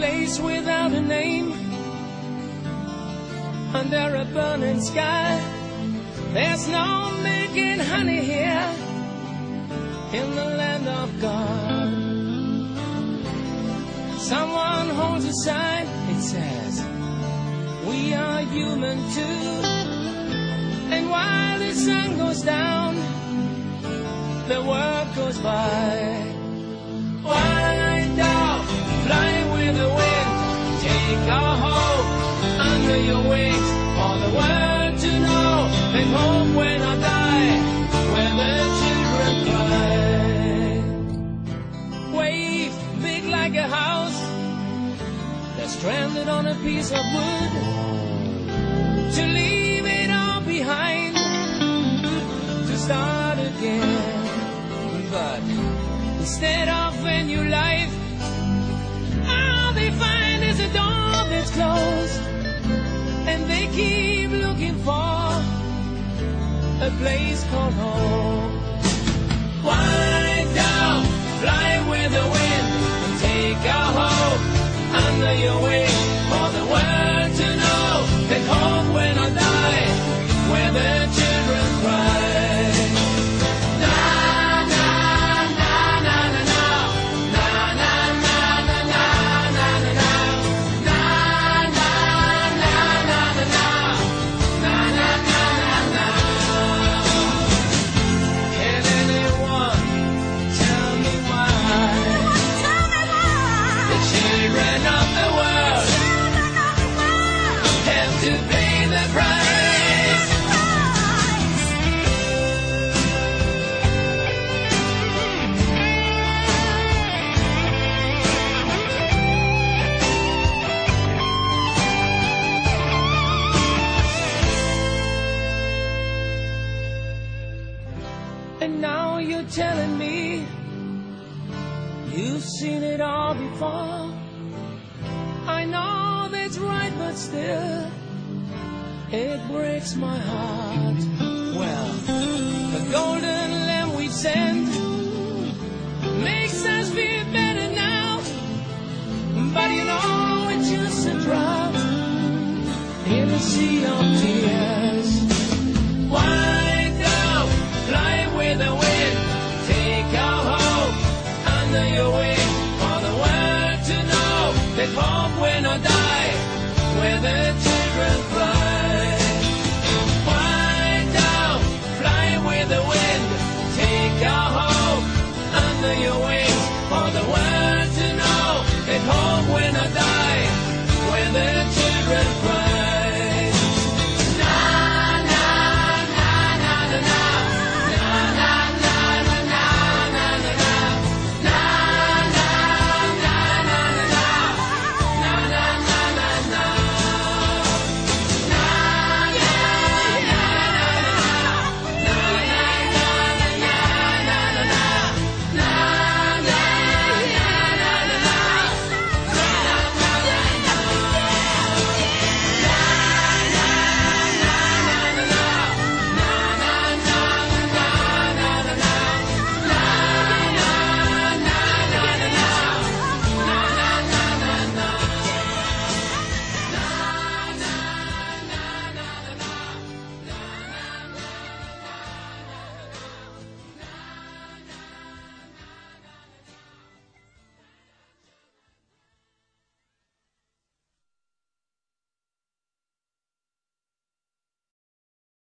place without a name. Under a burning sky, there's no making honey here in the land of God. Someone holds a sign, it says, We are human too. And while the sun goes down, the world goes by. The wind, take our hope under your wings for the world to know hope when I die, where the children cry. Big like a house, stranded on a piece of wood to leave it all behind to start again. But instead of a new life, they find is a door that's closed, and they keep looking for a place called home. Wind down, fly with the wind, telling me you've seen it all before. I know that's right, but still, it breaks my heart. Well, the golden lamb we sent when I die, where